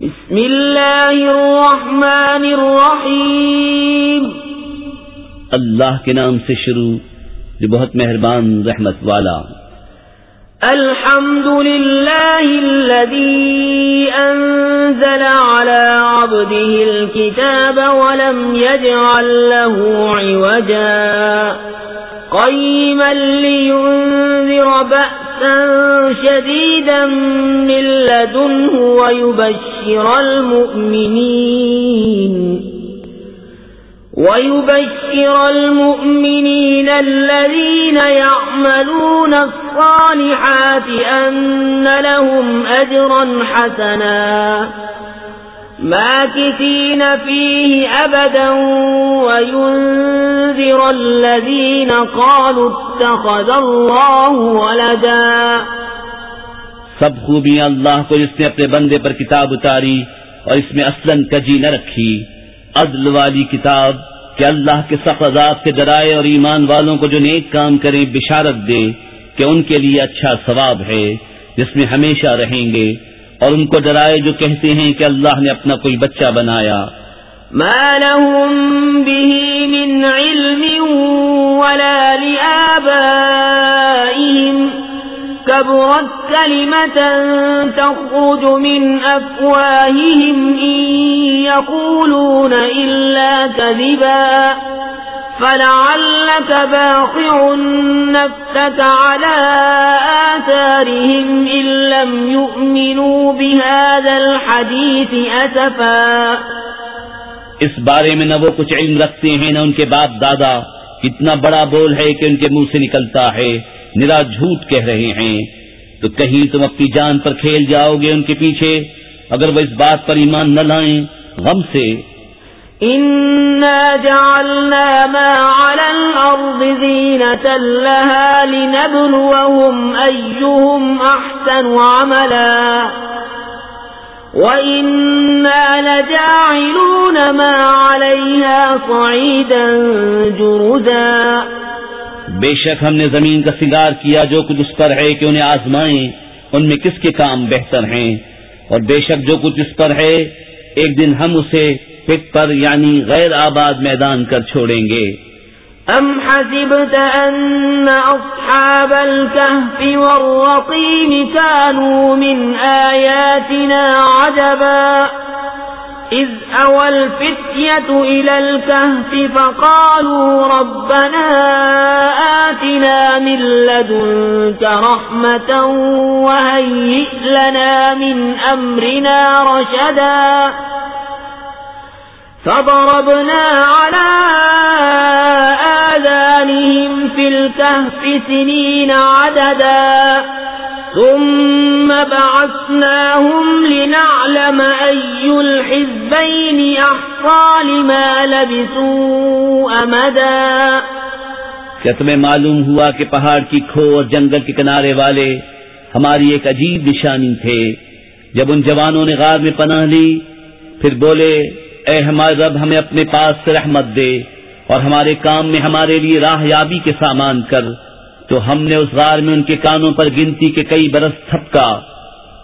بسم اللہ الرحمن الرحیم. اللہ کے نام سے شروع جو بہت مہربان رحمت والا۔ الحمد لله الذي أنزل على عبده الكتاب ولم يجعل له عوجا. قيما لينذر بأسا شديدا من لدنه ويبشر المؤمنين ويبشر المؤمنين الذين يعملون الصالحات أن لهم أجرا حسنا. ماكثين فيه أبدا وينذر الذين قالوا اتخذ الله ولدا. سب خوبیاں اللہ کو جس نے اپنے بندے پر کتاب اتاری اور اس میں اصلاً کجی نہ رکھی. عدل والی کتاب کہ اللہ کے سخت عذاب کے ڈرائے اور ایمان والوں کو جو نیک کام کریں بشارت دے کہ ان کے لیے اچھا ثواب ہے، جس میں ہمیشہ رہیں گے۔ اور ان کو ڈرائے جو کہتے ہیں کہ اللہ نے اپنا کوئی بچہ بنایا۔ ما لهم به من علم ولا لآبائهم كبرت كلمة تخرج من أفواههم إن يقولون إلا كذبا۔ فلعلك باقع نفتك على آثارهم إن لم يؤمنوا بهذا الحديث أسفا. اس بارے میں نہ وہ کچھ علم رکھتے ہیں، نہ ان کے باپ دادا۔ کتنا بڑا بول ہے کہ ان کے منہ سے نکلتا ہے۔ نرا جھوٹ کہہ رہے ہیں۔ تو کہیں تم اپنی جان پر کھیل جاؤ گے ان کے پیچھے؟ اگر وہ اس بات پر ایمان نہ لائیں، غم سے إنا جعلنا ما على الأرض زينة لها لنبلوهم أيهم أحسن عملا وإنا لجاعلون ما عليها صعيدا جردا بے شک ہم نے زمین کا سنگار کیا جو کچھ اس پر ہے کہ انہیں آزمائیں، ان میں کس کے کام بہتر ہیں؟ اور بے شک جو کچھ اس پر ہے، ایک دن ہم اسے پٹ پر یعنی غیر آباد میدان کر چھوڑیں گے۔ أم حسبت أن أصحاب الكهف والرقيم كانوا من آياتنا عجبا إذ أوى الفتية إلى الكهف فقالوا ربنا آتنا من لدنك رحمة وهيئ لنا من أمرنا رشدا فضربنا على آذانهم في الكهف سنين عددا ثم بعثناهم لنعلم أي الحزبين أحصى لما لبثوا أمدا کیا تمہیں معلوم ہوا کہ پہاڑ کی کھو اور جنگل کے کنارے والے ہماری ایک عجیب نشانی تھے؟ جب ان جوانوں نے غار میں پناہ لی، پھر بولے اے ہمارے رب، ہمیں اپنے پاس سے رحمت دے اور ہمارے کام میں ہمارے لیے راہ یابی کے سامان کر۔ تو ہم نے اس غار میں ان کے کانوں پر گنتی کے کئی برس تھپکا۔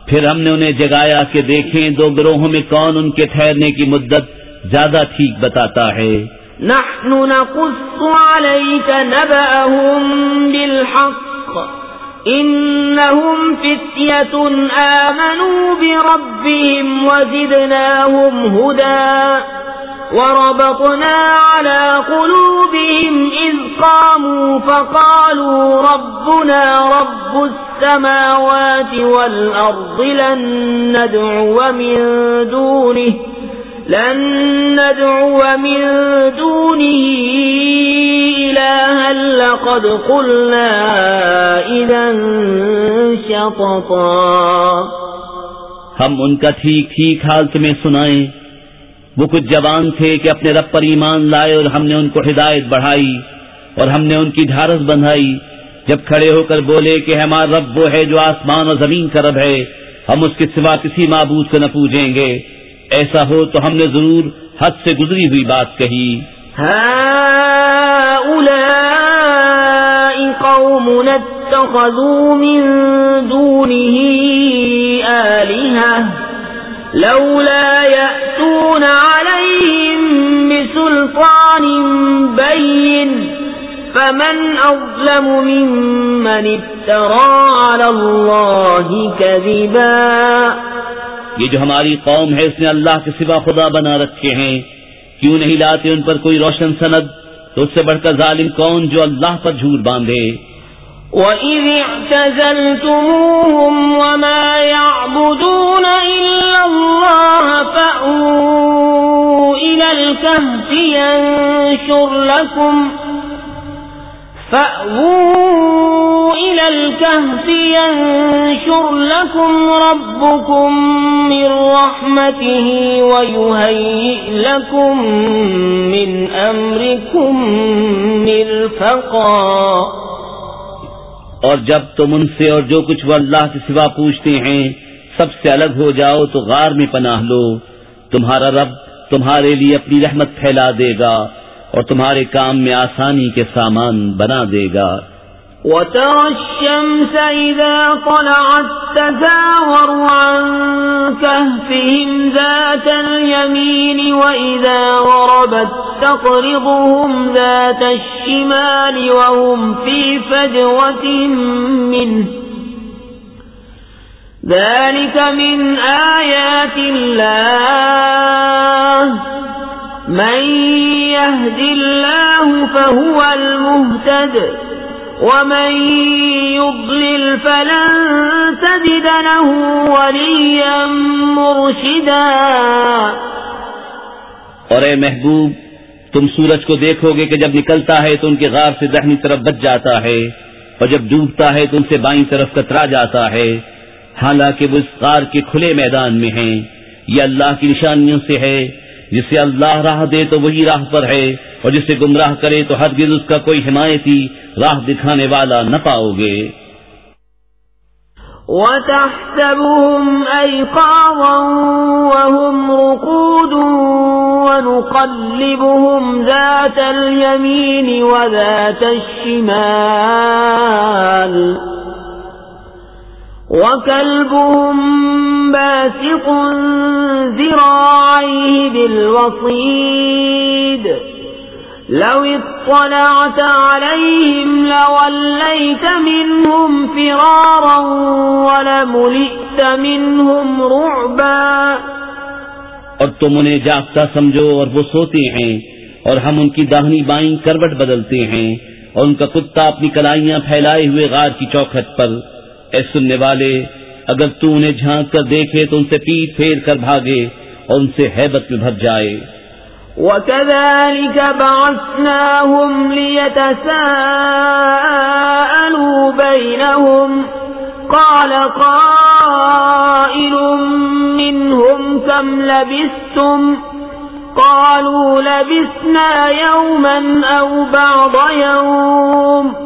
پھر ہم نے انہیں جگایا کہ دیکھیں دو گروہوں میں کون ان کے ٹھہرنے کی مدت زیادہ ٹھیک بتاتا ہے۔ نحن نقص عليك نبأهم بالحق۔ إنهم فتية آمنوا بربهم وزدناهم هدى وربطنا على قلوبهم إذ قاموا فقالوا ربنا رب السماوات والأرض لن ندعو من دونه لن ندعو من دونه إلها لقد قلنا إذا شططا. ہم ان کا ٹھیک ٹھیک حال تمہیں سنائیں۔ وہ کچھ جوان تھے کہ اپنے رب پر ایمان لائے اور ہم نے ان کو ہدایت بڑھائی اور ہم نے ان کی ڈھارس بندھائی۔ جب کھڑے ہو کر بولے کہ ہمارا رب وہ ہے جو آسمان اور زمین کا رب ہے، ہم اس کے سوا کسی معبود کو نہ پوجیں گے۔ ایسا ہو تو ہم نے ضرور حد سے گزری ہوئی بات کہی۔ هؤلاء قوم اتخذوا من دونه آلهة لولا يأتون عليهم بسلطان بين فمن أظلم ممن افترى على الله كذبا یہ جو ہماری قوم ہے، اس نے اللہ کے سوا خدا بنا رکھے ہیں۔ کیوں نہیں لاتے ان پر کوئی روشن سند؟ تو اس سے بڑھ کر ظالم کون جو اللہ پر جھوٹ باندھے؟ وَإِذِ اعْتَزَلْتُمُوهُمْ وَمَا يَعْبُدُونَ إِلَّا اللَّهَ فَأْوُوا إِلَى الْكَهْفِ يَنشُرْ لَكُمْ فَأْوُوا إِلَى الْكَهْفِ يَنشُرْ لَكُمْ رَبُّكُمْ مِنْ رَحْمَتِهِ وَيُهَيِّئْ لَكُمْ مِنْ أَمْرِكُمْ مِرْفَقًا اور جب تم ان سے اور جو کچھ وہ اللہ کے سوا پوچھتے ہیں، سب سے الگ ہو جاؤ تو غار میں پناہ لو۔ تمہارا رب تمہارے لیے اپنی رحمت پھیلا دے گا۔ اور تمہارے کام میں آسانی کے سامان بنا دے گا۔ وترى الشمس إذا طلعت تزاور عن كهفهم ذات اليمين وإذا غربت تقرضهم ذات الشمال وهم في فجوة منه ذلك من آيات الله من يهد الله فهو المهتد ومن يضلل فلن تجد له وليا مرشدا اور اے محبوب، تم سورج کو دیکھو گے کہ جب نکلتا ہے تو ان کے غار سے دہنی طرف بچ جاتا ہے اور جب ڈوبتا ہے تو ان سے بائیں طرف کترا جاتا ہے۔ حالانکہ وہ اس غار کے کھلے میدان میں ہیں۔ یہ اللہ کی نشانیوں سے ہے۔ جسے اللہ راہ دے تو وہی راہ پر ہے، اور جسے گمراہ کرے تو ہرگز اس کا کوئی حمایتی راہ دکھانے والا نہ پاؤ گے۔ وتحسبهم أيقاظا وهم رقود ونقلبهم ذات اليمين وذات الشمال وكلبهم باسق ذراعيه بالوصيد لو اطلعت عليهم لوليت منهم فرارا ولملئت منهم رعبا اور تم انہیں جاگتا سمجھو اور وہ سوتے ہیں اور ہم ان کی داہنی بائیں کروٹ بدلتے ہیں اور ان کا کتا اپنی کلائیاں پھیلائے ہوئے غار کی چوکھٹ پر اے سننے والے، اگر تو انہیں جھانک کر دیکھے تو ان سے پیٹ پھیر کر بھاگے اور ان سے حیبت میں بھر جائے۔ وكذلك بعثناهم ليتساءلوا بينهم قال قائل منهم كم لبثتم؟ قالوا لبثنا يوما أو بعض يوم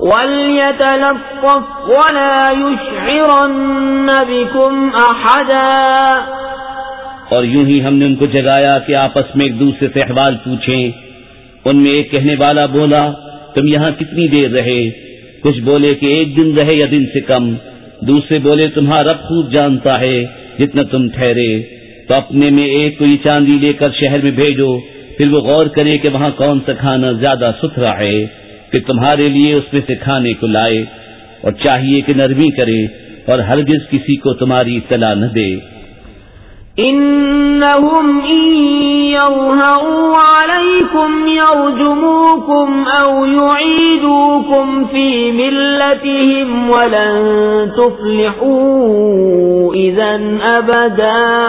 وليتلطف ولا يشعرن بكم أحدا اور یوں ہی ہم نے ان کو جگایا کہ آپس میں ایک دوسرے سے احوال پوچھیں۔ ان میں ایک کہنے والا بولا، تم یہاں کتنی دیر رہے؟ کچھ بولے کہ ایک دن رہے یا دن سے کم۔ دوسرے بولے، تمہارا رب خود جانتا ہے جتنا تم ٹھہرے۔ تو اپنے میں ایک کوئی چاندی لے کر شہر میں بھیجو۔ پھر وہ غور کرے کہ وہاں کون سا کھانا زیادہ ستھرا ہے۔ کہ تمہارے لیے اس میں سے کھانے کو لائے اور چاہیے کہ نرمی کرے اور ہرگز کسی کو تمہاری اطلاع نہ دے۔ إنهم إن يظهروا عليكم يرجموكم أو يعيدوكم في ملتهم ولن تفلحوا إذا أبدا.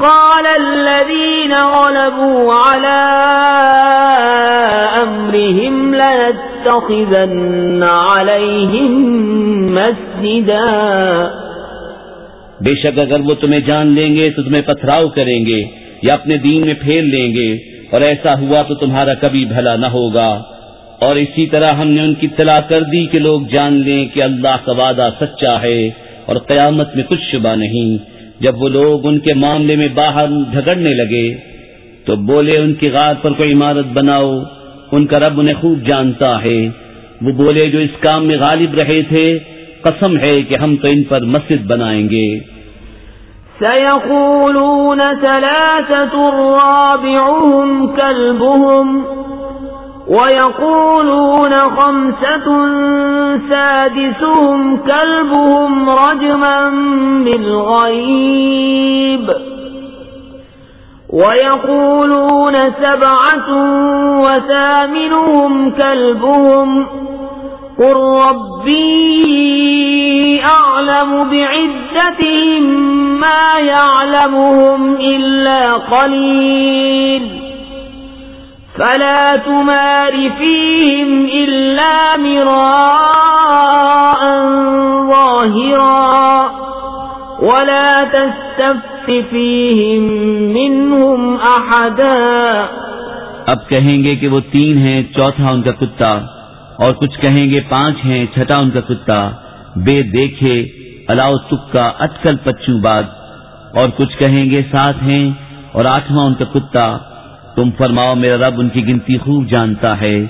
قال الذين غلبوا على أمرهم لنتخذن عليهم مسجدا. بے شک اگر وہ تمہیں جان لیں گے تو تمہیں پتھراؤ کریں گے یا اپنے دین میں پھیل لیں گے اور ایسا ہوا تو تمہارا کبھی بھلا نہ ہوگا۔ اور اسی طرح ہم نے ان کی اطلاع کر دی کہ لوگ جان لیں کہ اللہ کا وعدہ سچا ہے اور قیامت میں کچھ شبہ نہیں۔ جب وہ لوگ ان کے معاملے میں باہر جھگڑنے لگے، تو بولے ان کی غار پر کوئی عمارت بناؤ، ان کا رب انہیں خوب جانتا ہے۔ وہ بولے، جو اس کام میں غالب رہے تھے، قسم ہے کہ ہم تو ان پر مسجد بنائیں گے۔ سيقولون ثلاثة رابعهم كلبهم ويقولون خمسة سادسهم كلبهم رجما بالغيب ويقولون سبعة وثامنهم كلبهم قل ربي أعلم بعدتهم ما يعلمهم إلا قليل فلا تمار فيهم إلا مراء ظاهرا ولا تستفت فيهم منهم أحدا اب کہیں گے کہ وہ تین ہیں، چوتھا ان کا کتا، اور کچھ کہیں گے پانچ ہیں، چھٹا ان کا کتا۔ بے دیکھے، الاؤ تکا، اٹکل پچو باد اور کچھ کہیں گے سات ہیں، اور آٹھواں ان کا کتا۔ تم فرماؤ، میرا رب ان کی گنتی خوب جانتا ہے۔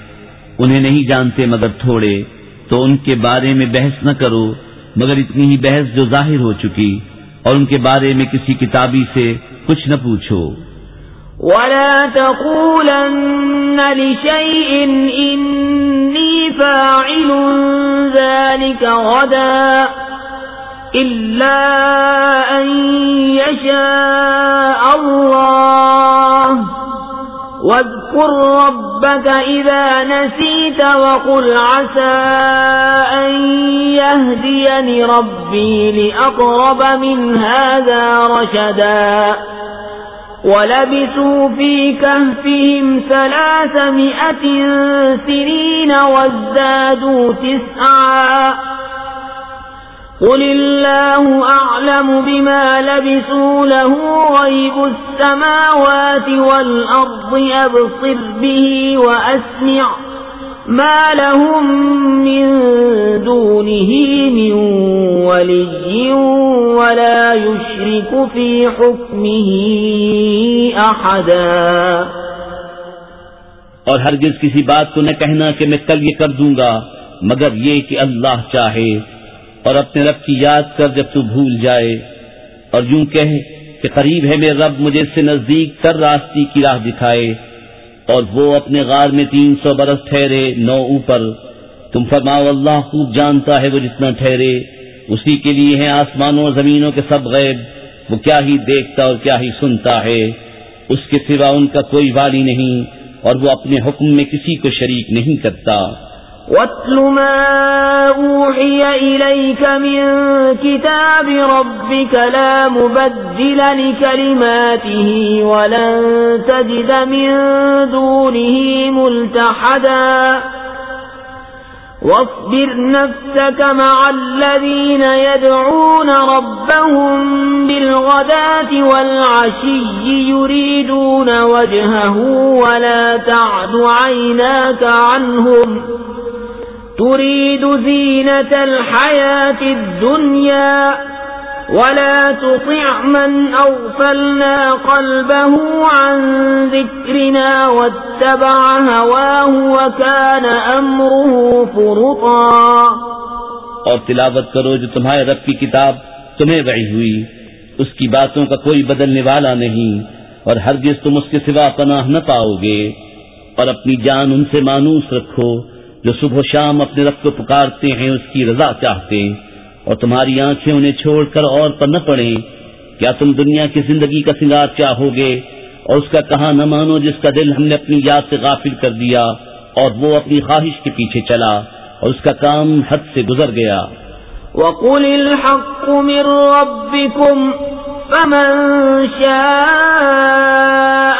انہیں نہیں جانتے مگر تھوڑے۔ تو ان کے بارے میں بحث نہ کرو، مگر اتنی ہی بحث جو ظاہر ہو چکی۔ اور ان کے بارے میں کسی کتابی سے کچھ نہ پوچھو۔ ولا تقولن لشيء إني فاعل ذلك غدا إلا أن يشاء الله واذكر ربك إذا نسيت وقل عسى أن يهديني ربي لأقرب من هذا رشداً ولبثوا في كهفهم ثلاثمائة سنين وازدادوا تسعا قل الله أعلم بما لبثوا له غيب السماوات والأرض، أبصر به وأسمع ما لهم من دونه من ولي ولا يشرك في حكمه أحدا۔ اور ہرگز کسی بات کو نہ کہنا کہ میں کل یہ کر دوں گا، مگر یہ کہ اللہ چاہے۔ اور اپنے رب کی یاد کر جب تو بھول جائے اور یوں کہے کہ قریب ہے میرے رب مجھے سے نزدیک تر راستی کی راہ دکھائے اور وہ اپنے غار میں تین سو برس ٹھہرے نو اوپر۔ تم فرماؤ، اللہ خوب جانتا ہے وہ جتنا ٹھہرے۔ اسی کے لیے ہیں آسمانوں اور زمینوں کے سب غیب۔ وہ کیا ہی دیکھتا اور کیا ہی سنتا ہے۔ اس کے سوا ان کا کوئی والی نہیں اور وہ اپنے حکم میں کسی کو شریک نہیں کرتا۔ واتل ما أوحي إليك من كتاب ربك لا مبدل لكلماته ولن تجد من دونه ملتحدا. واصبر نفسك مع الذين يدعون ربهم بالغداة والعشي يريدون وجهه ولا تعد عيناك عنهم. تريد زينة الحياة الدنيا ولا تطع من أغفلنا قلبه عن ذكرنا واتبع هواه وكان أمره فرطا اور تلاوت کرو جو تمہارے رب کی کتاب تمہیں وعی ہوئی۔ اس کی باتوں کا کوئی بدلنے والا نہیں۔ اور ہرگز تم اس کے سوا پناہ نہ پاؤ گے۔ اور اپنی جان ان سے مانوس رکھو۔ جو صبح و شام اپنے رب کو پکارتے ہیں، اس کی رضا چاہتے ہیں۔ اور تمہاری آنکھیں انہیں چھوڑ کر اور پر نہ پڑیں۔ کیا تم دنیا کی زندگی کا سنگار چاہو گے؟ اور اس کا کہاں نہ مانو جس کا دل ہم نے اپنی یاد سے غافل کر دیا اور وہ اپنی خواہش کے پیچھے چلا اور اس کا کام حد سے گزر گیا۔ وقل الحق من ربكم فمن شاء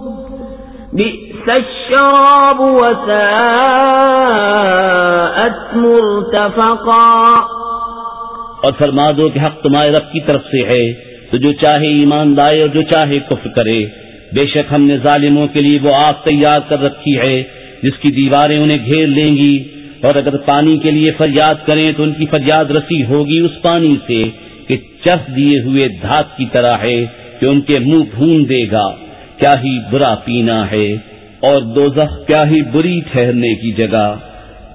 بِئْسَ الشَّرَابُ وَسَاءَتْ مُرْتَفَقًا۔ اور فرما دو کہ حق تمہارے رب کی طرف سے ہے، تو جو چاہے ایمان لائے اور جو چاہے کفر کرے۔ بے شک ہم نے ظالموں کے لیے وہ آگ تیار کر رکھی ہے، جس کی دیواریں انہیں گھیر لیں گی۔ اور اگر پانی کے لیے فریاد کریں تو ان کی فریاد رسی ہوگی اس پانی سے کہ چف دیے ہوئے دھات کی طرح ہے کہ ان کے منہ بھون دے گا۔ کیا ہی برا پینا ہے اور دوزخ کیا ہی بری ٹھہرنے کی جگہ۔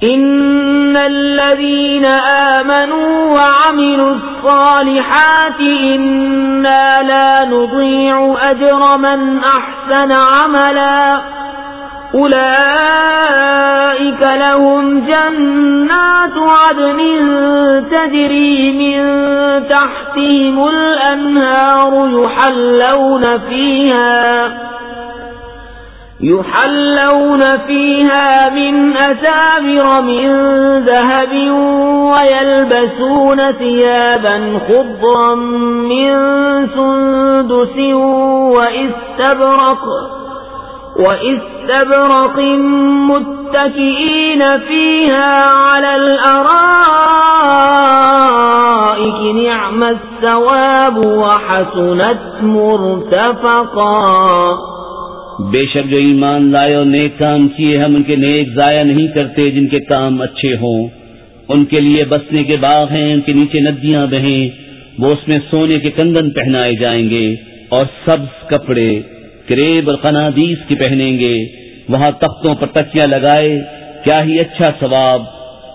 ان الذين آمنوا وعملوا الصالحات إنا لا نضيع أجر من أحسن عملا۔ أولئك لهم جنات عدن تجري من تحتهم الأنهار يحلون فيها يحلون فيها من أسابر من ذهب ويلبسون ثيابا خضرا من سندس وإستبرق وإستبرق متكئين فيها على الأرائك نعم الثواب وحسنت مرتفقا بے شک جو ایمان لائے اور نیک کام کیے ہم ان کے نیک ضائع نہیں کرتے جن کے کام اچھے ہوں۔ ان کے لیے بسنے کے باغ ہیں، ان کے نیچے ندیاں بہیں، وہ اس میں سونے کے کندن پہنائے جائیں گے اور سبز کپڑے کریب اور قنادیس کی پہنیں گے۔ وہاں تختوں پر تکیاں لگائے، کیا ہی اچھا ثواب،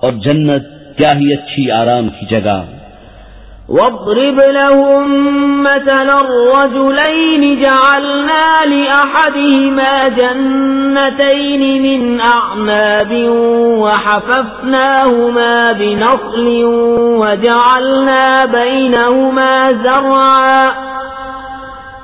اور جنت کیا ہی اچھی آرام کی جگہ۔ واضرب لهم مثل الرجلين جعلنا لأحدهما جنتين من أعناب وحففناهما بنخل وجعلنا بينهما زرعا.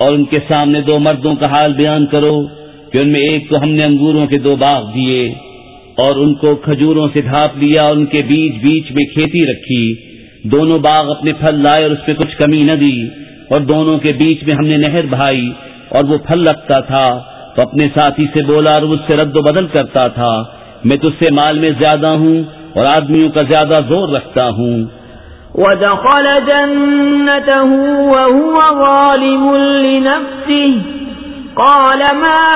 اور ان کے سامنے دو مردوں کا حال بیان کرو کہ ان میں ایک تو ہم نے انگوروں کے دو باغ دیے اور ان کو کھجوروں سے ڈھانپ لیا اور ان کے بیچ بیچ میں کھیتی رکھی۔ دونوں باغ اپنے پھل لائے اور اس پہ کچھ کمی نہ دی۔ اور دونوں کے بیچ میں ہم نے نہر بہائی اور وہ پھل لگتا تھا۔ تو اپنے ساتھی سے بولا اور اس سے رد و بدل کرتا تھا۔ میں تجھ سے مال میں زیادہ ہوں اور آدمیوں کا زیادہ زور رکھتا ہوں۔ ودخل جنته وهو ظالم لنفسه. قال ما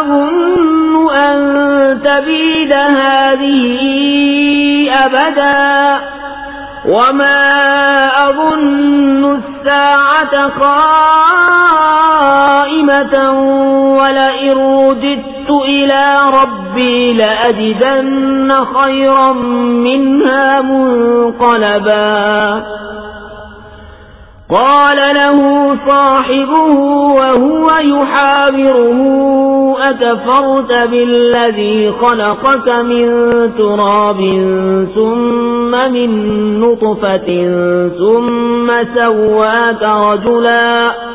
أظن أن تبيد هذه أبدا وما أظن الساعة قائمة ولئن رددت إلى ربي لأجدن خيرا منها منقلبا قال له صاحبه وهو يحاوره أكفرت بالذي خلقك من تراب ثم من نطفة ثم سواك رجلا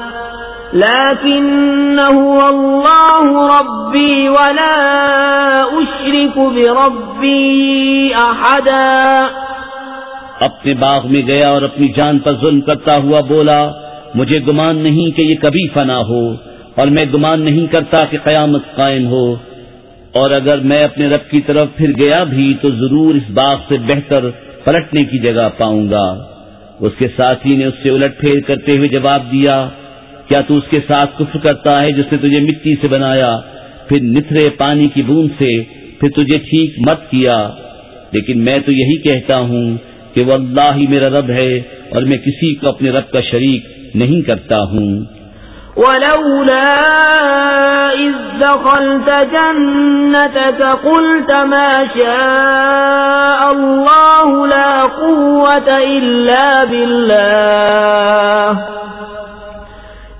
لكن هو الله ربي ولا أشرك بربي أحدا اپنے باغ میں گیا اور اپنی جان پر ظلم کرتا ہوا بولا، مجھے گمان نہیں کہ یہ کبھی فنا ہو، اور میں گمان نہیں کرتا کہ قیامت قائم ہو۔ اور اگر میں اپنے رب کی طرف پھر گیا بھی، تو ضرور اس باغ سے بہتر پلٹنے کی جگہ پاؤں گا۔ اس کے ساتھی نے اس سے الٹ پھیر کرتے ہوئے جواب دیا کیا تو اس کے ساتھ کفر کرتا ہے جس نے تجھے مٹی سے بنایا؟ پھر نتھرے پانی کی بوند سے پھر تجھے ٹھیک مت کیا۔ لیکن میں تو یہی کہتا ہوں کہ وہ اللہ ہی میرا رب ہے اور میں کسی کو اپنے رب کا شریک نہیں کرتا ہوں۔ ولولا إذ دخلت جنتك قلت ما شاء الله لا قوة إلا بالله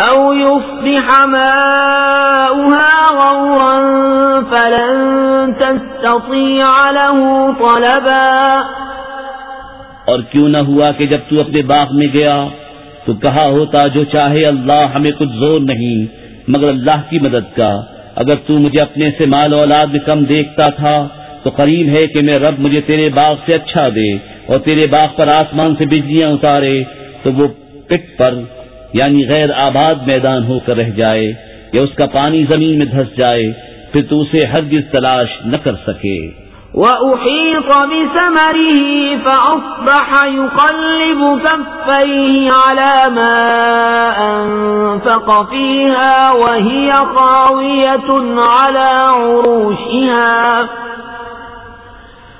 أو يصبح ماؤها غورا فلن تستطيع له طلبا اور کیوں نہ ہوا کہ جب تو اپنے باغ میں گیا تو کہا ہوتا جو چاہے اللہ ہمیں کچھ زور نہیں، مگر اللہ کی مدد کا۔ اگر تو مجھے اپنے سے مال اولاد میں کم دیکھتا تھا تو قریب ہے کہ میں رب مجھے تیرے باغ سے اچھا دے اور تیرے باغ پر آسمان سے بجلیاں اتارے، تو وہ پٹ پر یعنی غیر آباد میدان ہو کر رہ جائے یا اس کا پانی زمین میں دھس جائے، پھر تو اسے ہرگز تلاش نہ کر سکے۔ وأحيط بثمره فأصبح يقلب كفيه على ما أنفق فيها وهي خاوية على عروشها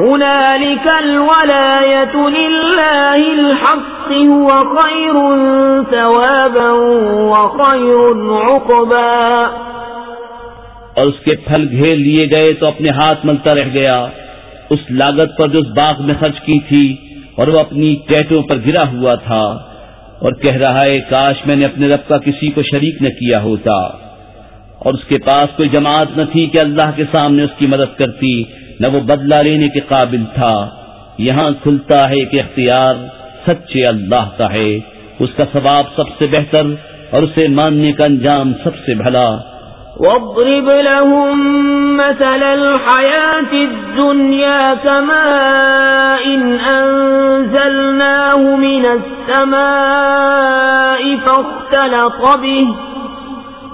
هنالك الولاية لله الحق هو خير ثوابا وخير عقبا. اور اس کے پھل گھیر لیے گئے تو اپنے ہاتھ ملتا رہ گیا۔ اس لاگت پر جو اس باغ میں خرچ کی تھی اور وہ اپنی ٹیٹوں پر گرا ہوا تھا اور کہہ رہا ہے، کاش میں نے اپنے رب کا کسی کو شریک نہ کیا ہوتا۔ اور اس کے پاس کوئی جماعت نہ تھی کہ اللہ کے سامنے اس کی مدد کرتی۔ نہ وہ بدلہ لینے کے قابل تھا۔ یہاں کھلتا ہے کہ اختیار سچے اللہ کا ہے۔ اس کا ثواب سب سے بہتر اور اسے ماننے کا انجام سب سے بھلا۔ واضرب لهم مثل الحياة الدنيا كماء إن أنزلناه من السماء فاختلط به۔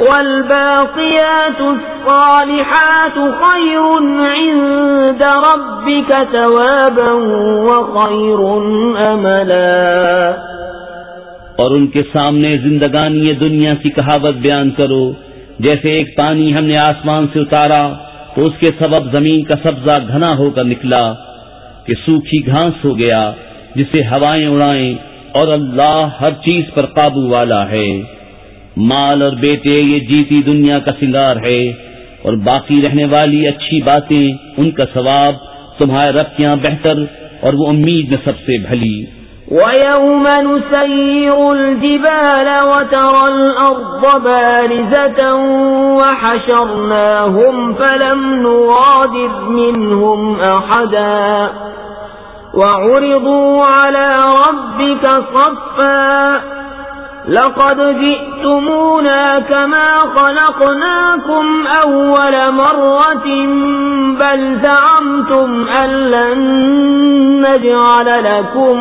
والباقيات الصالحات خير عند ربك ثوابا وخير أملا. اور ان کے سامنے زندگانی دنیا کی کہاوت بیان کرو، جیسے ایک پانی ہم نے آسمان سے اتارا، تو اس کے سبب زمین کا سبزہ گھنا ہو کر نکلا، کہ سوکھی گھاس ہو گیا، جسے ہوائیں اڑائیں، اور اللہ ہر چیز پر قابو والا ہے۔ مال اور بیٹے، یہ جیتی دنیا کا سنگار ہے۔ اور باقی رہنے والی اچھی باتیں، ان کا ثواب تمہارے رب یہاں بہتر اور وہ امید میں سب سے بھلی۔ ويوم نسير الجبال وترى الأرض بارزة وحشرناهم فلم نغادر منهم أحدا وعرضوا على ربك صفا لقد جئتمونا كما خلقناكم أول مرة، بل زعمتم أن لن نجعل لكم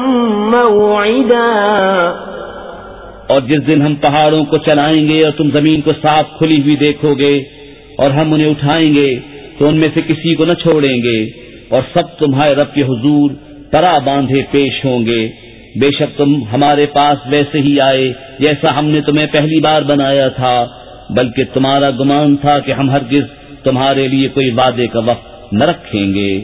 موعدا. اور جس دن ہم پہاڑوں کو چلائیں گے اور تم زمین کو صاف کھلی ہوئی دیکھو گے اور ہم انہیں اٹھائیں گے، تو ان میں سے کسی کو نہ چھوڑیں گے اور سب تمہارے رب کے حضور ترا باندھے پیش ہوں گے۔ بے شک تم ہمارے پاس ویسے ہی آئے جیسا ہم نے تمہیں پہلی بار بنایا تھا، بلکہ تمہارا گمان تھا کہ ہم ہرگز تمہارے لیے کوئی وعدے کا وقت نہ رکھیں گے۔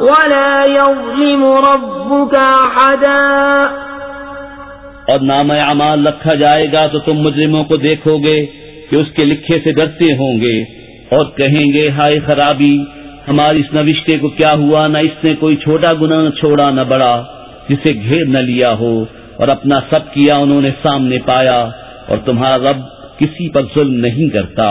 ولا يظلم ربك اور نام اعمال رکھا جائے گا تو تم مجرموں کو دیکھو گے کہ اس کے لکھے سے ڈرتے ہوں گے اور کہیں گے، ہائے خرابی، ہماری اس نوشتے کو کیا ہوا؟ نہ اس نے کوئی چھوٹا گنا چھوڑا، نہ بڑا، جسے گھیر نہ لیا ہو اور اپنا سب کیا انہوں نے سامنے پایا اور تمہارا رب کسی پر ظلم نہیں کرتا۔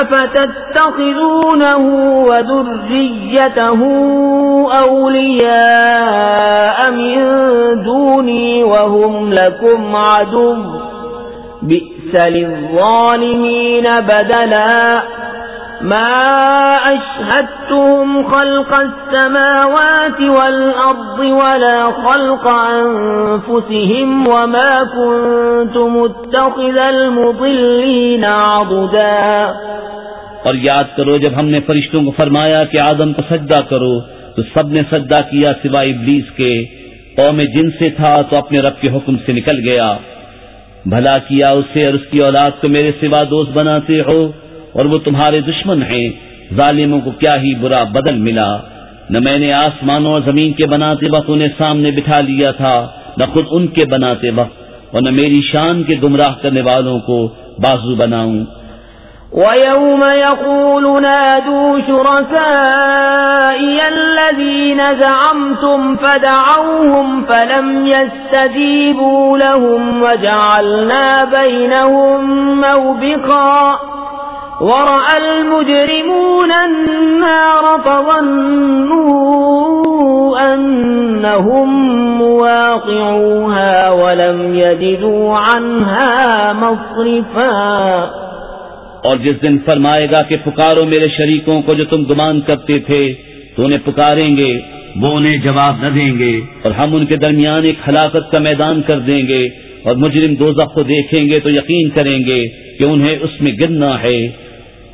افتتخذونه وذريته اولياء من دوني وهم لكم عدو بئس للظالمين بدلا ما أشهدتهم خلق السماوات والأرض ولا خلق أنفسهم وما كنت متخذ المضلين عضدا اور یاد کرو جب ہم نے فرشتوں کو فرمایا کہ آدم کو سجدہ کرو، تو سب نے سجدہ کیا سوائے ابلیس کے۔ قوم جن سے تھا تو اپنے رب کے حکم سے نکل گیا۔ بھلا کیا اسے اور اس کی اولاد کو میرے سوا دوست بناتے ہو؟ اور وہ تمہارے دشمن ہیں۔ ظالموں کو کیا ہی برا بدل ملا۔ نہ میں نے آسمانوں اور زمین کے بناتے وقت انہیں سامنے بٹھا لیا تھا، نہ خود ان کے بناتے وقت، اور نہ میری شان کے گمراہ کرنے والوں کو بازو بناؤں۔ وَيَوْمَ يَقُولُ نَادُوا شُرَكَائِيَ الَّذِينَ زَعَمْتُمْ فَدَعَوْهُمْ فَلَمْ يَسْتَجِيبُوا لَهُمْ وَجَعَلْنَا بَيْنَهُمْ مَوْبِقًا ورأى المجرمون النار فظنوا أنهم مواقعوها ولم يجدوا عنها مصرفا اور جس دن فرمائے گا کہ پکارو میرے شریکوں کو جو تم گمان کرتے تھے، تو انہیں پکاریں گے، وہ انہیں جواب نہ دیں گے اور ہم ان کے درمیان ایک ہلاکت کا میدان کر دیں گے۔ اور مجرم دوزخ کو دیکھیں گے تو یقین کریں گے کہ انہیں اس میں گرنا ہے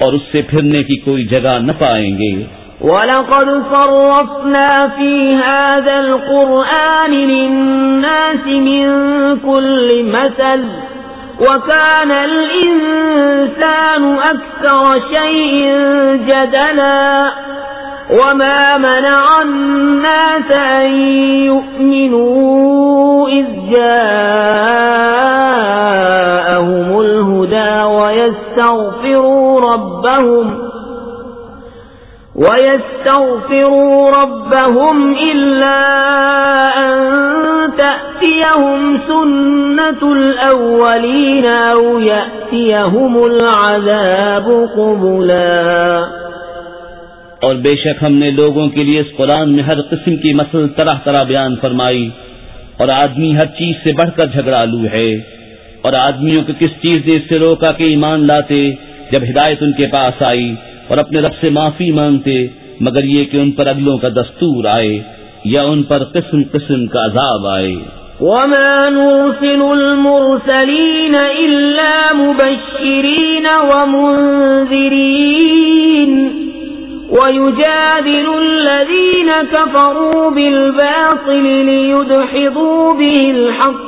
اور اس سے پھرنے کی کوئی جگہ نہ پائیں گے۔ وَلَقَدْ صَرَّفْنَا فِي هَذَا الْقُرْآنِ لِلنَّاسِ مِنْ كُلِّ مَثَلٍ وَكَانَ الْإِنسَانُ أَكْثَرَ شَيْءٍ جَدَلًا وَمَا مَنَعَ النَّاسَ أَن يُؤْمِنُوا إِذْ جَاءَهُمُ ويستغفروا ربهم إلا أن تأتيهم سنة الأولين أو يأتيهم العذاب قبلا. اور بے شک ہم نے لوگوں کے لیے اس قرآن میں ہر قسم کی مسل طرح طرح بیان فرمائی اور آدمی ہر چیز سے بڑھ کر جھگڑالو ہے اور آدمیوں کو کس چیز نے اس سے روکا کہ ایمان لاتے جب ہدایت ان کے پاس آئی اور اپنے رب سے معافی مانگتے مگر یہ کہ ان پر اگلوں کا دستور آئے یا ان پر قسم قسم کا عذاب آئے۔ وما نرسل المرسلين إلا مبشرين ومنذرين ويجادل الذين كفروا بالباطل ليدحضوا به الحق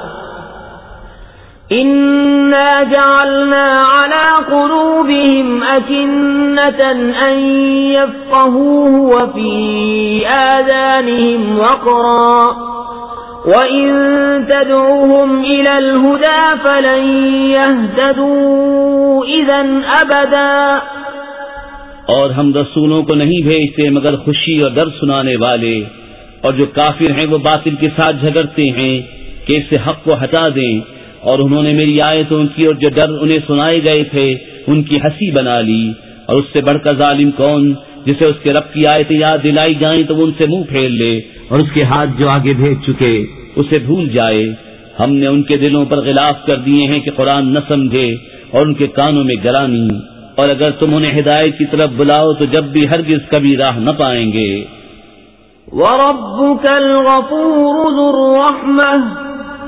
إنا جعلنا على قلوبهم أكنة أن يفقهوه وفي آذانهم وقرا وإن تدعوهم إلى الهدى فلن يهتدوا إذا أبدا اور ہم رسولوں کو نہیں بھیجتے مگر خوشی اور ڈر سنانے والے اور جو کافر ہیں وہ باطل کے ساتھ جھگڑتے ہیں کہ اس سے حق کو ہٹا دیں اور انہوں نے میری آیتوں کی اور جو ڈر انہیں سنائے گئے تھے، ان کی ہنسی بنا لی۔ اور اس سے بڑھ کر ظالم کون، جسے اس کے رب کی آیتیں یاد دلائی جائیں تو وہ ان سے منہ پھیر لے اور اس کے ہاتھ جو آگے بھیج چکے، اسے بھول جائے۔ ہم نے ان کے دلوں پر غلاف کر دیے ہیں کہ قرآن نہ سمجھے اور ان کے کانوں میں گرانی۔ اور اگر تم انہیں ہدایت کی طرف بلاؤ تو جب بھی ہرگز کبھی راہ نہ پائیں گے۔ وَرَبُّكَ الْغَفُورُ ذُو الرَّحْمَةِ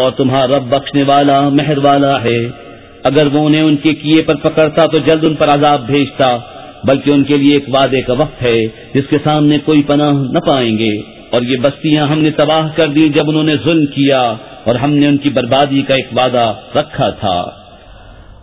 اور تمہارا رب بخشنے والا، مہر والا ہے۔ اگر وہ انہیں ان کے کیے پر پکڑتا تو جلد ان پر عذاب بھیجتا، بلکہ ان کے لیے ایک وعدے کا وقت ہے جس کے سامنے کوئی پناہ نہ پائیں گے۔ اور یہ بستیاں ہم نے تباہ کر دی جب انہوں نے ظلم کیا، اور ہم نے ان کی بربادی کا ایک وعدہ رکھا تھا۔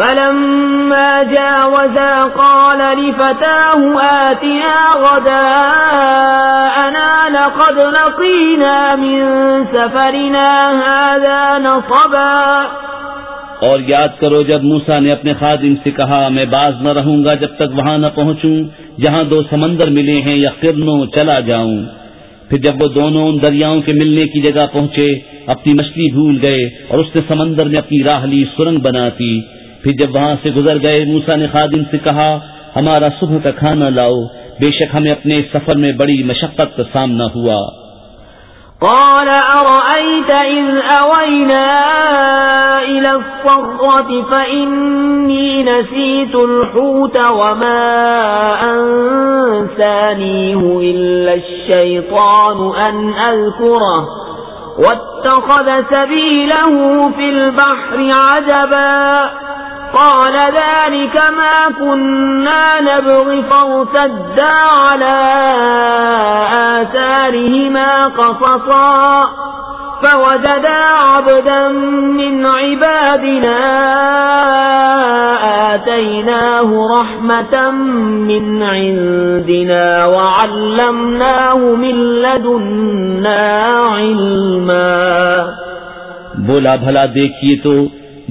فلما جاوزا قال لفتاه آتنا غداءنا لقد لقينا من سفرنا هذا نصبا اور یاد کرو جب موسا نے اپنے خادم سے کہا، میں باز نہ رہوں گا جب تک وہاں نہ پہنچوں، جہاں دو سمندر ملے ہیں یا کرنوں چلا جاؤں۔ پھر جب وہ دونوں ان دریاؤں کے ملنے کی جگہ پہنچے، اپنی مچھلی بھول گئے اور اس نے سمندر میں اپنی راہ لی سرنگ بناتی پھر جب وہاں سے گزر گئے موسا نے خادم سے کہا، ہمارا صبح کا کھانا لاؤ، بے شک ہمیں اپنے سفر میں بڑی مشقت کا سامنا ہوا۔ قال، أرأيت إذ أوينا إلى الصغرة فإني نسيت الحوت وما أنسانيه إلا الشيطان أن أذكره. واتخذ سبيله في البحر عجبا. قال ذلك ما كنا نبغي فارتدا على آثارهما قصصا فوجدا عبدا من عبادنا آتيناه رحمة من عندنا وعلمناه من لدنا علما بولا بھلا دیکھیے تو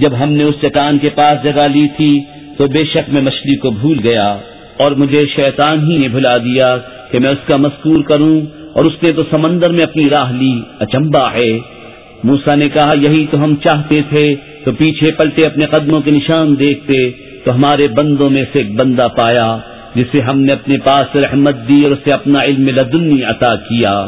جب ہم نے اس چٹان کے پاس جگہ لی تھی تو بے شک میں مچھلی کو بھول گیا اور مجھے شیطان ہی نے بھلا دیا کہ میں اس کا مذکور کروں اور اس نے تو سمندر میں اپنی راہ لی، اچمبا ہے۔ موسا نے کہا، یہی تو ہم چاہتے تھے، تو پیچھے پلٹے اپنے قدموں کے نشان دیکھتے تو همارے بندوں میں سے ایک بندہ پایا جسے ہم نے اپنے پاس رحمت دی اور اسے اپنا علم لدنی عطا کیا۔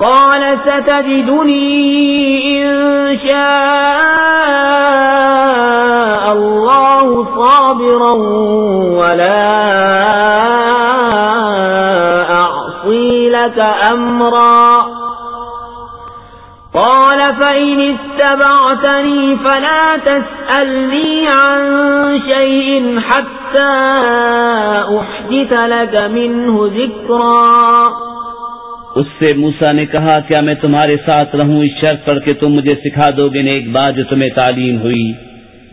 قال ستجدني إن شاء الله صابرا ولا أعصي لك أمرا. قال فإن اتبعتني فلا تسألني عن شيء حتى أحدث لك منه ذكرا. اس سے موسا نے کہا، کیا میں تمہارے ساتھ رہوں؟ اس شرط پر کہ تم مجھے سکھا دو گے ایک بات جو تمہیں تعلیم ہوئی۔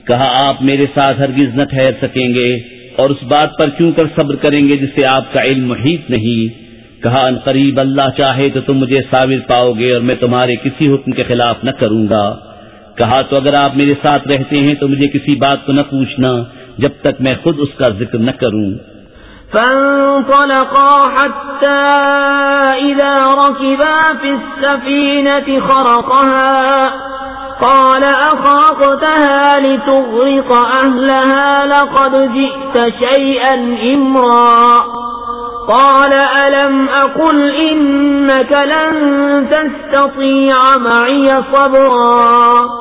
کہا، آپ میرے ساتھ ہرگز نہ ٹھہر سکیں گے اور اس بات پر کیوں کر صبر کریں گے جس سے آپ کا علم محیط نہیں؟ کہا، ان قریب اللہ چاہے تو تم مجھے ثابر پاؤ گے اور میں تمہارے کسی حکم کے خلاف نہ کروں گا۔ کہا، تو اگر آپ میرے ساتھ رہتے ہیں تو مجھے کسی بات کو نہ پوچھنا جب تک میں خود اس کا ذکر نہ کروں۔ فانطلقا حتى إذا ركبا في السفينة خرقها. قال أخاقتها لتغرق أهلها لقد جئت شيئا إمرا. قال ألم أقل إنك لن تستطيع معي صبرا.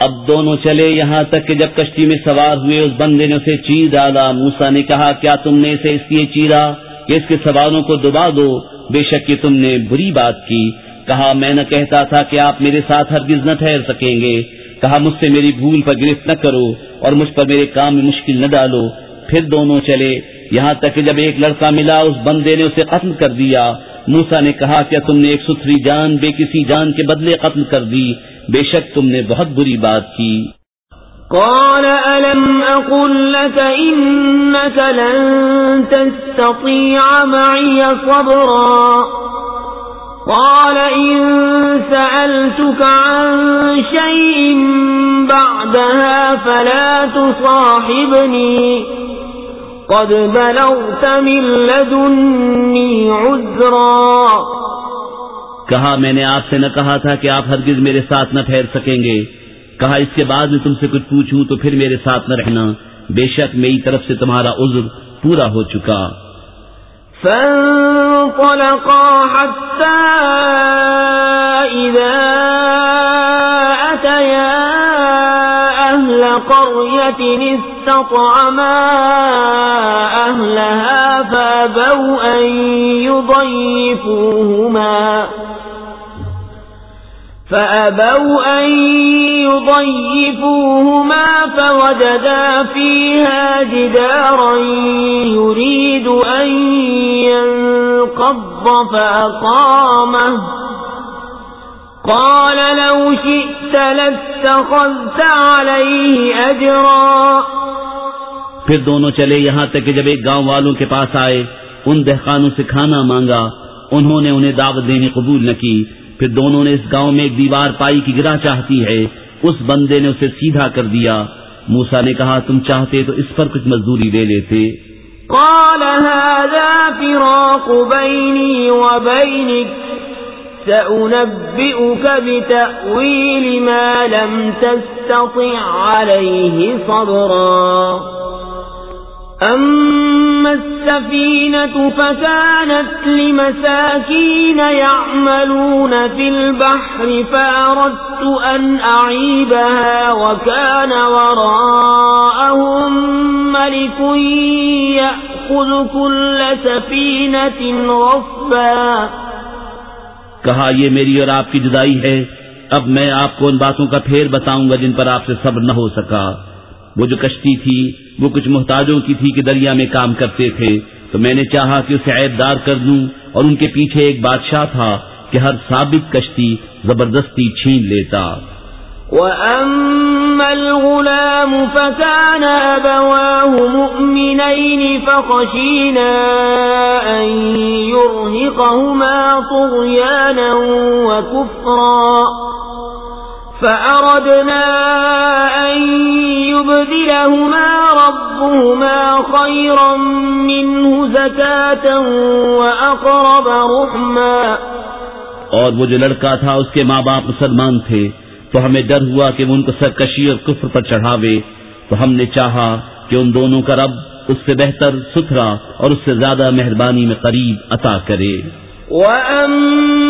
اب دونوں چلے یہاں تک کہ جب کشتی میں سوار ہوئے اس بندے نے اسے چیر ڈالا۔ موسا نے کہا، کیا تم نے اسے اس لیے چیرا کہ اس کے سوالوں کو دبا دو؟ بے شک کہ تم نے بری بات کی۔ کہا، میں نہ کہتا تھا کہ آپ میرے ساتھ ہرگز نہ ٹھہر سکیں گے۔ کہا، مجھ سے میری بھول پر گرفت نہ کرو اور مجھ پر میرے کام میں مشکل نہ ڈالو۔ پھر دونوں چلے۔ یہاں تک کہ جب ایک لڑکا ملا، اس بندے نے اسے قتل کر دیا۔ موسا نے کہا کیا تم نے ایک ستھری جان بے کسی جان کے بدلے قتل کر دی؟ بے شک تم نے بہت بری بات کی۔ قال، ألم أقل لك إنك لن تستطيع معي صبرا؟ قال، إن سألتك عن شيء بعدها فلا تصاحبني۔ قد بلغت من لدني عذرا کہا میں نے آپ سے نہ کہا تھا کہ آپ ہرگز میرے ساتھ نہ ٹھہر سکیں گے۔ کہا اس کے بعد میں تم سے کچھ پوچھوں تو پھر میرے ساتھ نہ رہنا۔ بے شک میری طرف سے تمہارا عذر پورا ہو چکا۔ فانطلقا حتى إذا أتيا أهل قرية استطعما أهلها فابوا أن يضيفوهما. فأبوا أن يضيفوهما فوجدا فيها جدارا يريد أن ينقض فأقامه. قال لو شئت لاتخذت عليه أجرا. پھر دونوں چلے یہاں تک کہ جب ایک گاؤں والوں کے پاس آئے، ان دہقانوں سے کھانا مانگا، انہوں نے انہیں دعوت دینی قبول نہ کی۔ پھر دونوں نے اس گاؤں میں ایک دیوار پائی کی گرا چاہتی ہے، اس بندے نے اسے سیدھا کر دیا۔ موسا نے کہا، تم چاہتے تو اس پر کچھ مزدوری دے لیتے۔ قال، هذا فراق بيني وبينك، سأنبئك بتأويل ما لم تستطع عليه صبرا۔ أما السفينة فكانت لمساكين يعملون في البحر، فأردت أن أعيبها وكان وراءهم ملك يأخذ كل سفينة غصبا کہا، یہ میری اور آپ کی جدائی ہے، اب میں آپ کو ان باتوں کا پھیر بتاؤں گا جن پر آپ سے صبر نہ ہو سکا۔ وہ جو کشتی تھی، وہ کچھ محتاجوں کی تھی کہ دریا میں کام کرتے تھے، تو میں نے چاہا کہ اسے عیب دار کر دوں اور ان کے پیچھے ایک بادشاہ تھا کہ ہر ثابت کشتی زبردستی چھین لیتا۔ وَأَمَّا الْغُلَامُ فَكَانَ أَبَوَاهُ مُؤْمِنَيْنِ فَخَشِينَا أَن يُرْهِقَهُمَا طُغْيَانًا وَكُفْرًا فأردنا أن يبدلهما ربهما خيرا منه زكاة وأقرب رحما اور وہ جو لڑکا تھا اس کے ماں باپ مسلمان تھے تو ہمیں ڈر ہوا کہ وہ ان کو سرکشی اور کفر پر چڑھاوے۔ تو ہم نے چاہا کہ ان دونوں کا رب اس سے بہتر ستھرا اور اس سے زیادہ مہربانی میں قریب عطا کرے۔ وَأَمَّا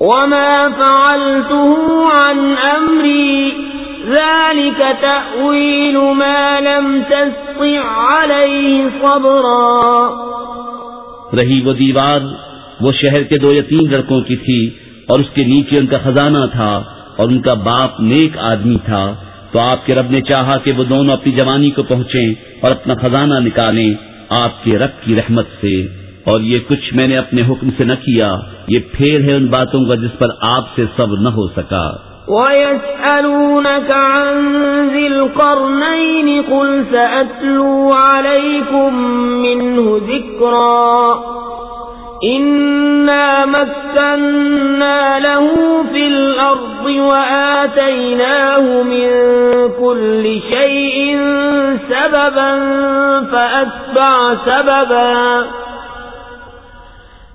وما فعلته عن أمري ذلك تأويل ما لم تستطع عليه صبرا رہی وہ دیوار، وہ شہر کے دو یا تین لڑکوں کی تھی اور اس کے نیچے ان کا خزانہ تھا اور ان کا باپ نیک آدمی تھا، تو آپ کے رب نے چاہا کہ وہ دونوں اپنی جوانی کو پہنچیں اور اپنا خزانہ نکالیں آپ کے رب کی رحمت سے۔ اور یہ کچھ میں نے اپنے حکم سے نہ کیا، یہ پھیر ہے ان باتوں کا جس پر آپ سے صبر نہ ہو سکا۔ وَيَسْأَلُونَكَ عَن ذِي الْقَرْنَيْنِ قُلْ سَأَتْلُو عَلَيْكُم مِّنْهُ ذِكْرًا إنا مكنا له في الأرض وآتيناه من كل شيء سببا فأتبع سببا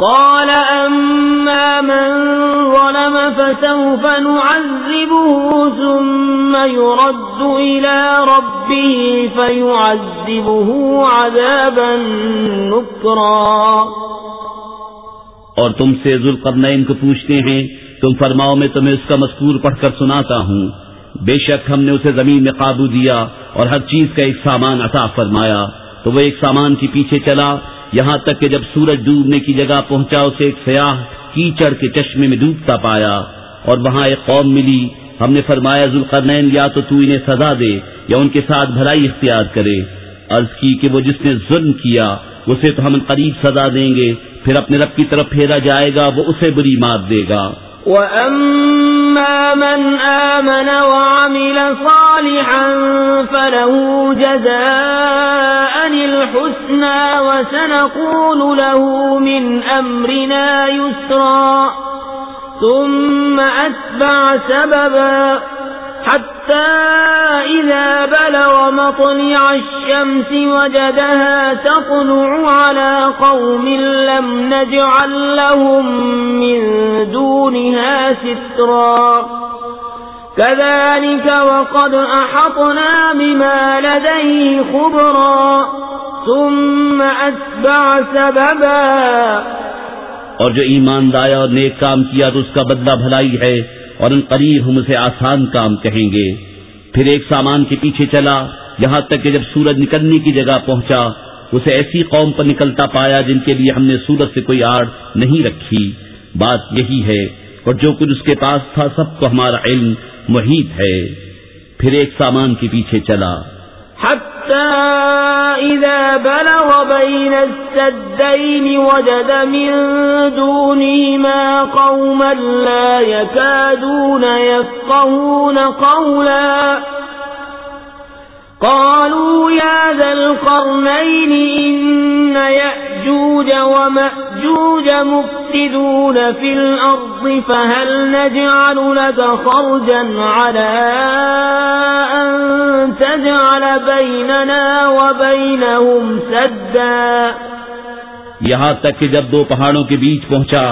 قال أما من ظلم فسوف نعذبه ثم يرد إلى ربه فيعذبه عذابا نكرا. اور تم سے ذوالقرنین کو پوچھتے ہیں، تم فرماؤ میں تمہیں اس کا مذکور پڑھ کر سناتا ہوں۔ بے شک ہم نے اسے زمین میں قابو دیا اور ہر چیز کا ایک سامان عطا فرمایا۔ تو وہ ایک سامان کے پیچھے چلا یہاں تک کہ جب سورج ڈوبنے کی جگہ پہنچا، اسے ایک سیاح کیچڑ کے چشمے میں ڈوبتا پایا اور وہاں ایک قوم ملی۔ ہم نے فرمایا، ذوالقرنین، یا تو تو انہیں سزا دے یا ان کے ساتھ بھلائی اختیار کرے۔ عرض کی کہ وہ جس نے ظلم کیا، اسے تو ہم قریب سزا دیں گے۔ پھر اپنے رب کی طرف پھیرا جائے گا، وہ اسے بری مات دے گا۔ وَأَمَّا مَنْ آمَنَ وَعَمِلَ صَالِحًا فَلَهُ جَزَاءً الْحُسْنَى وَسَنَقُولُ لَهُ مِنْ أَمْرِنَا يُسْرًا ثُمَّ أَتْبَعَ سَبَبًا حتى إذا بلغ مطلع الشمس وجدها تطلع على قوم لم نجعل لهم من دونها سترا كذلك وقد أحطنا بما لديه خبرا ثم أتبع سببا. اور جو ایمان لایا اور نیک کام کیا تو اس کا بدلہ بھلائی ہے اور ان قریب ہم اسے آسان کام کہیں گے۔ پھر ایک سامان کے پیچھے چلا، یہاں تک کہ جب سورج نکلنے کی جگہ پہنچا، اسے ایسی قوم پر نکلتا پایا جن کے لیے ہم نے سورج سے کوئی آڑ نہیں رکھی۔ بات یہی ہے، اور جو کچھ اس کے پاس تھا سب کو ہمارا علم محیط ہے۔ پھر ایک سامان کے پیچھے چلا۔ حتى إذا بلغ بين السدين وجد من دونهما قوما لا يكادون يفقهون قولا قالوا يا ذا القرنين إن يأجوج ومأجوج مفسدون في الأرض فهل نجعل لك خرجا على أن تجعل بيننا وبينهم سدا یہاں تک کہ جب دو پہاڑوں کے بیچ پہنچا،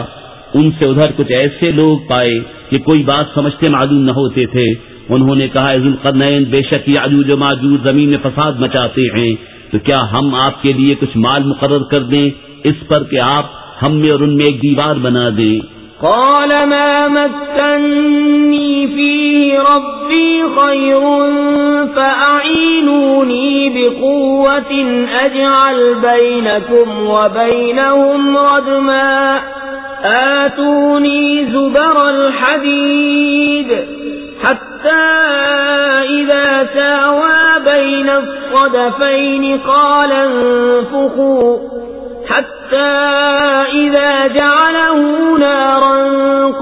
ان سے ادھر کچھ ایسے لوگ پائے کہ کوئی بات سمجھتے معلوم نہ ہوتے تھے۔ انہوں نے کہا عز ذوالقرنین، بے شک یہ عجوج و معجوج زمین میں فساد مچاتے ہیں، تو کیا ہم آپ کے لیے کچھ مال مقرر کر دیں اس پر کہ آپ ہم میں اور ان میں ایک دیوار بنا دیں؟ قال، ما مكنني فيه ربي خير فأعينوني بقوة أجعل بينكم وبينهم ردما آتوني زبر الحديد حتى إذا ساوى بين الصدفين قال انفخوا. حتى إذا جعله نارا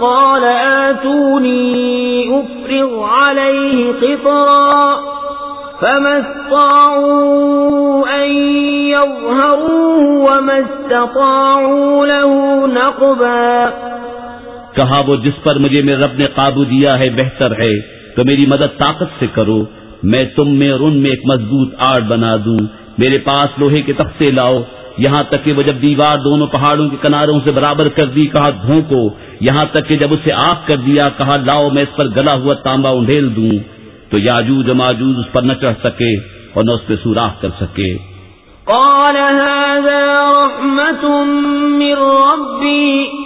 قال آتوني أفرغ عليه قطرا. فما استطاعوا أن يظهروه وما استطاعوا له نقبا. کہا، وہ جس پر مجھے میرے رب نے قابو دیا ہے، بہتر ہے۔ تو میری مدد طاقت سے کرو۔ میں تم میں اور ان میں ایک مضبوط آڑ بنا دوں۔ میرے پاس لوہے کے تختے لاؤ۔ یہاں تک کہ وہ جب دیوار دونوں پہاڑوں کے کناروں سے برابر کر دی، کہا دھو یہاں تک کہ جب اسے آگ کر دیا، کہا، لاؤ، میں اس پر گلا ہوا تانبا انڈھیل دوں۔ تو یاجوج ماجوج اس پر نہ چڑھ سکے اور نہ اس پہ سوراخ کر سکے۔ قال هذا رحمة من ربي.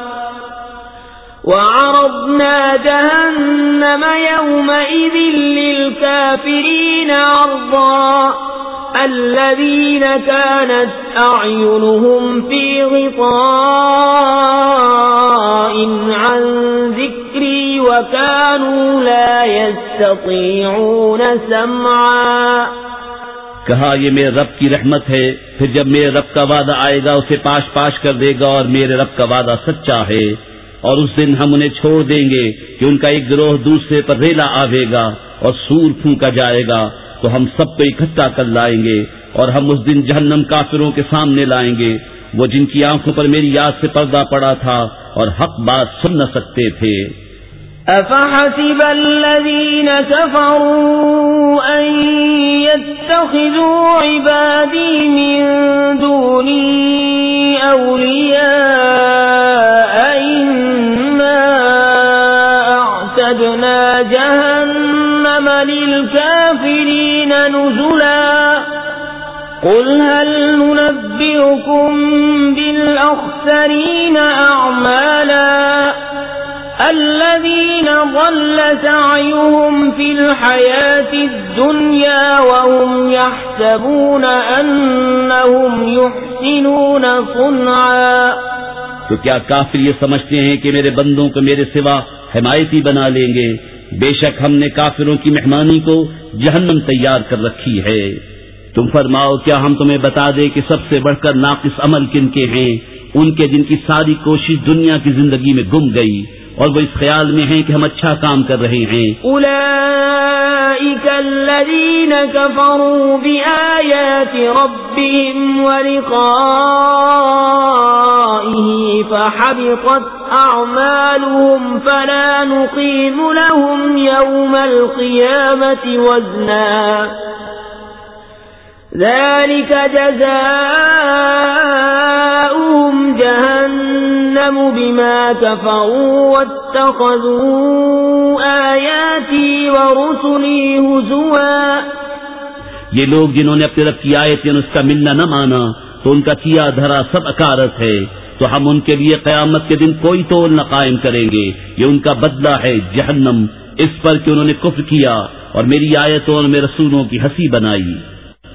وعرضنا جهنم يومئذ للكافرين عرضا. الذين كانت أعينهم في غطاء عن ذكري وكانوا لا يستطيعون سمعا. کہا، یہ میرے رب کی رحمت ہے، پھر جب میرے رب کا وعدہ آئے گا، اسے پاش پاش کر دے گا اور میرے رب کا وعدہ سچا ہے۔ اور اس دن ہم انہیں چھوڑ دیں گے کہ ان کا ایک گروہ دوسرے پر ریلا آوے گا اور سور پھونکا جائے گا، تو ہم سب کو اکٹھا کر لائیں گے اور ہم اس دن جہنم کافروں کے سامنے لائیں گے۔ وہ جن کی آنکھوں پر میری یاد سے پردہ پڑا تھا اور حق بات سن نہ سکتے تھے۔ أفحسب الذين كفروا أن يتخذوا عبادي من دوني أولياء نزلا قل هل ننبئكم بالأخسرين أعمالا الذين ضل سعيهم في الحياة الدنيا وهم يحسبون أنهم يحسنون صنعا تو کیا کافر یہ سمجھتے ہیں کہ میرے بندوں کو میرے سوا حمایتی بنا لیں گے؟ بے شک ہم نے کافروں کی مہمانی کو جہنم تیار کر رکھی ہے۔ تم فرماؤ، کیا ہم تمہیں بتا دیں کہ سب سے بڑھ کر ناقص عمل کن کے ہیں؟ ان کے جن کی ساری کوشش دنیا کی زندگی میں گم گئی۔ اور وہ اس خیال میں ہیں کہ ہم اچھا کام کر رہے ہیں۔ أولئك الذين كفروا بآيات ربهم ولقائه فحبطت أعمالهم فلا نقيم لهم يوم القيامة وزنا۔ ذلك جزاؤهم جهنم بما كفروا واتخذوا آياتي ورسلي هزوا یہ لوگ جنہوں نے اپنے رب کی آیتیں اس کا ملنا نہ مانا، تو ان کا کیا دھرا سب اکارت ہے۔ تو ہم ان کے لیے قیامت کے دن کوئی تول نہ قائم کریں گے۔ یہ ان کا بدلہ ہے جہنم۔ اس پر کہ انہوں نے کفر کیا اور میری آیتوں اور میرے رسولوں کی ہنسی بنائی۔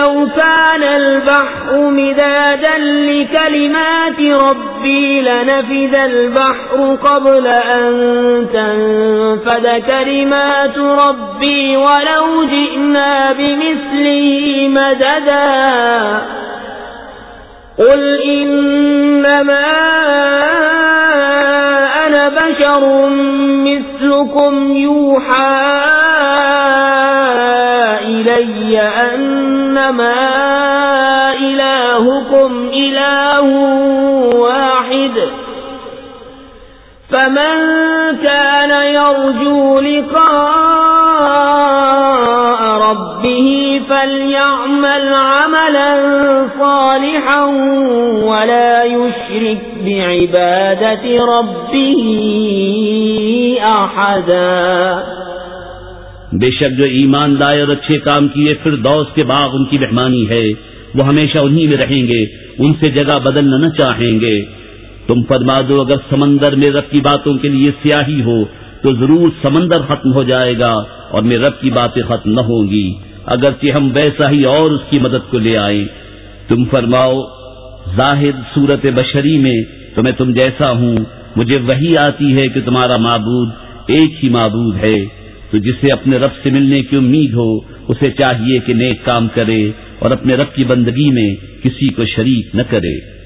لو كان البحر مدادا لكلمات ربي لنفذ البحر قبل أن تنفذ كلمات ربي ولو جئنا بمثله مددا. قل إنما أنا بشر مثلكم يوحى إلي أنما إلهكم إله واحد فمن كان يرجو لقاء ربه فليعمل عملا صالحا ولا يشرك بعبادة ربه أحدا بے شک جو ایمان لائے اور اچھے کام کیے پھر دوست کے باغ ان کی مہمانی ہے۔ وہ ہمیشہ انہی میں رہیں گے، ان سے جگہ بدلنا نہ چاہیں گے۔ تم فرما دو، اگر سمندر میں رب کی باتوں کے لیے سیاہی ہو، تو ضرور سمندر ختم ہو جائے گا اور میں رب کی باتیں ختم نہ ہوں گی۔ اگرچہ ہم ویسا ہی اور اس کی مدد کو لے آئیں۔ تم فرماؤ، ظاہر صورت بشری میں تو میں تم جیسا ہوں، مجھے وہی آتی ہے کہ تمہارا معبود ایک ہی معبود ہے۔ تو جسے اپنے رب سے ملنے کی امید ہو، اسے چاہیے کہ نیک کام کرے اور اپنے رب کی بندگی میں کسی کو شریک نہ کرے۔